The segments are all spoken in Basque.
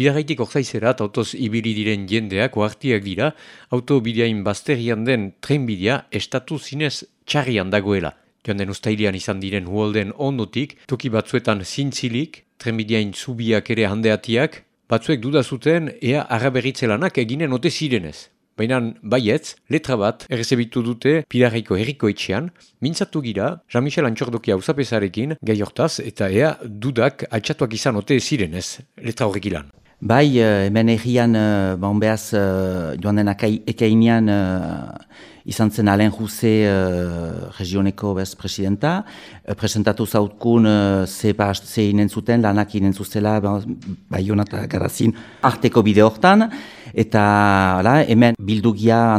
Bidarraitik orzaizerat autoz ibili diren jendeak oartiak dira, autobideain bazterian den trenbidea estatu zinez txarrian dagoela. Joan den ustailian izan diren huolden ondotik, toki batzuetan zintzilik, trenbideain zubiak ere handeatiak, batzuek dudazuten ea araberritzelanak eginen ote zirenez. Baina baietz, letra bat errezebitu dute Pilarriko herriko etxean, mintzatu gira, Jean-Michel Antxordokia usapesarekin, gai hortaz, eta ea dudak altxatuak izan ote zirenez, letra horrek ilan. Bai, eh, hemen egian, eh, bon behaz, eh, joan den ekeinean, izan zen Alen Juse uh, regioneko bez presidenta. Uh, presentatu zautkun uh, ze, ze inen zuten, lanak inen zuzela, bai honata garazin, arteko bide hortan. Eta ala, hemen bildugia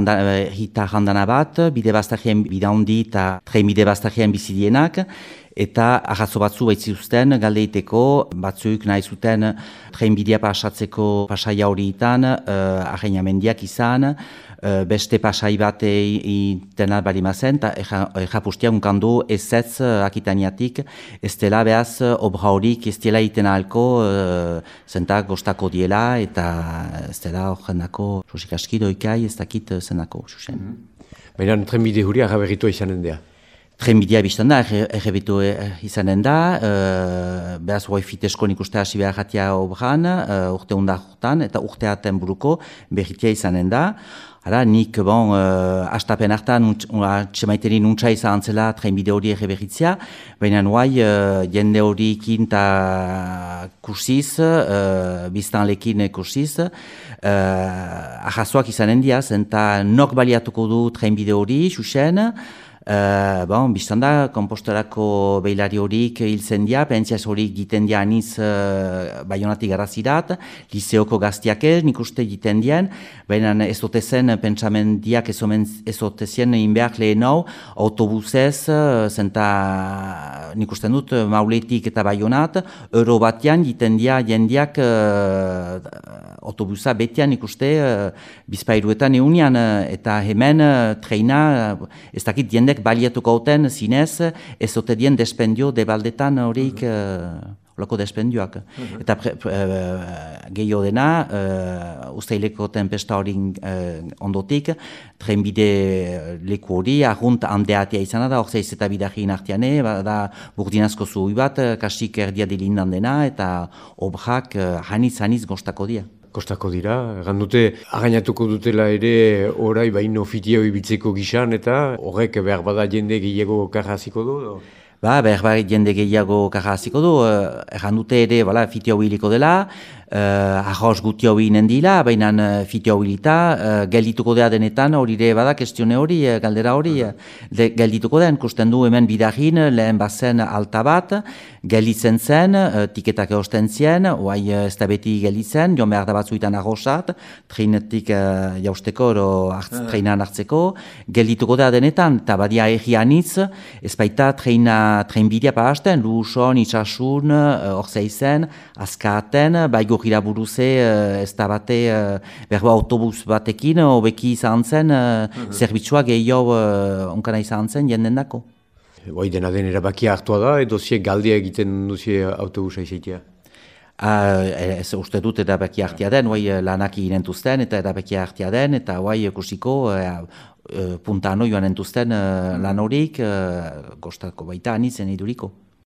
hita jandana bat, bide bastarien bide handi eta tren bide bastarien bizidienak. Eta ahazo batzu baitzuzten galdeiteko, batzuk nahi zuten trenbidea pasatzeko pasaia horietan, uh, izan, uh, beste pasai bat itena bali mazen, eta errapustia unkandu ez ez uh, akitaniatik, ez dela behaz obra horik ez dela itena alko, uh, zentak gostako diela, eta ez dela horrenako sosik aski doikai ez dakit zenako, susen. Mm -hmm. Baina trenbide huri agaberritu izanen dea? Trenbidea biztan da, errebitu eh, izanen da, uh, behaz hori fitesko nik uste hasi behar jatia obran, uh, urte hundar eta urte buruko berritia izanen da. Hala, nik, bon, uh, astapen hartan, txemaiteri nuntza izan zela trenbide hori erreberritzia, baina nuai, uh, jende hori ikin eta kursiz, uh, biztan lekin kursiz, uh, ahazoak izanen diaz, eta nok baliatuko du trenbide hori, xuxen, Uh, bon, biztan da, kompostorako behilari horik hiltzen dia, pentsiaz horik giten dia aniz uh, baionatik garrazirat, liseoko gaztiak ez, nik uste giten dien, baina ez ote zen pentsamendiak ez, ez ote zen inbeak lehen hau, autobusez, uh, zenta nik uste dut mauletik eta baionat, euro batean giten dia jendiak uh, autobusa betian ikuste uh, bizpairuetan eunian eta hemen uh, treina uh, ez dakit jendek baliatuko hauten zinez ez ote dien despendio debaldetan horiek uh, olako despendioak. Mhm. Eta uh, gehiago dena, uh, usteileko tempesta hori uh, ondotik, trenbide leku hori, ahunt handeatia izan da, orzeiz eta bidahin artiane, da burdinazko zuhui bat, kasik erdia dilindan dena, eta obrak uh, haniz-haniz gostako dia kostako dira. Egan dute, againatuko dutela ere orai baino fitio ibitzeko gizan eta horrek behar bada jende gehiago karraziko du? Ba, behar jende gehiago karraziko du. Egan dute ere, bala, fitio biliko dela, uh, ahos guti hau inen dila, baina uh, fiti hau hilita, uh, geldituko da denetan, hori ere bada, kestione hori, uh, galdera hori, uh, geldituko den, kusten du hemen bidagin, lehen bazen alta bat, gelditzen zen, uh, tiketak eosten zien, oai uh, ez da beti gelditzen, jo behar da batzuetan ahosat, treinetik uh, jausteko, ero hartz, uh treinan hartzeko, geldituko da denetan, eta badia egianitz, ez baita treina, treinbidea pa hasten, luson, itxasun, uh, zeizen, azkaten, baigo gira buruze uh, ez da bate uh, berba autobus batekin hobeki izan zen uh, uh zerbitzua gehiago uh, onkana izan zen jenden dako. Hoi dena den erabakia hartua da edo zie galdia egiten duzie autobusa izatea? Uh, ez uste dut erabaki hartia den, oi lanak inentuzten eta erabaki hartia den, eta oi kusiko uh, uh, punta joan entuzten uh, lan horik, uh, gostako baita anitzen iduriko.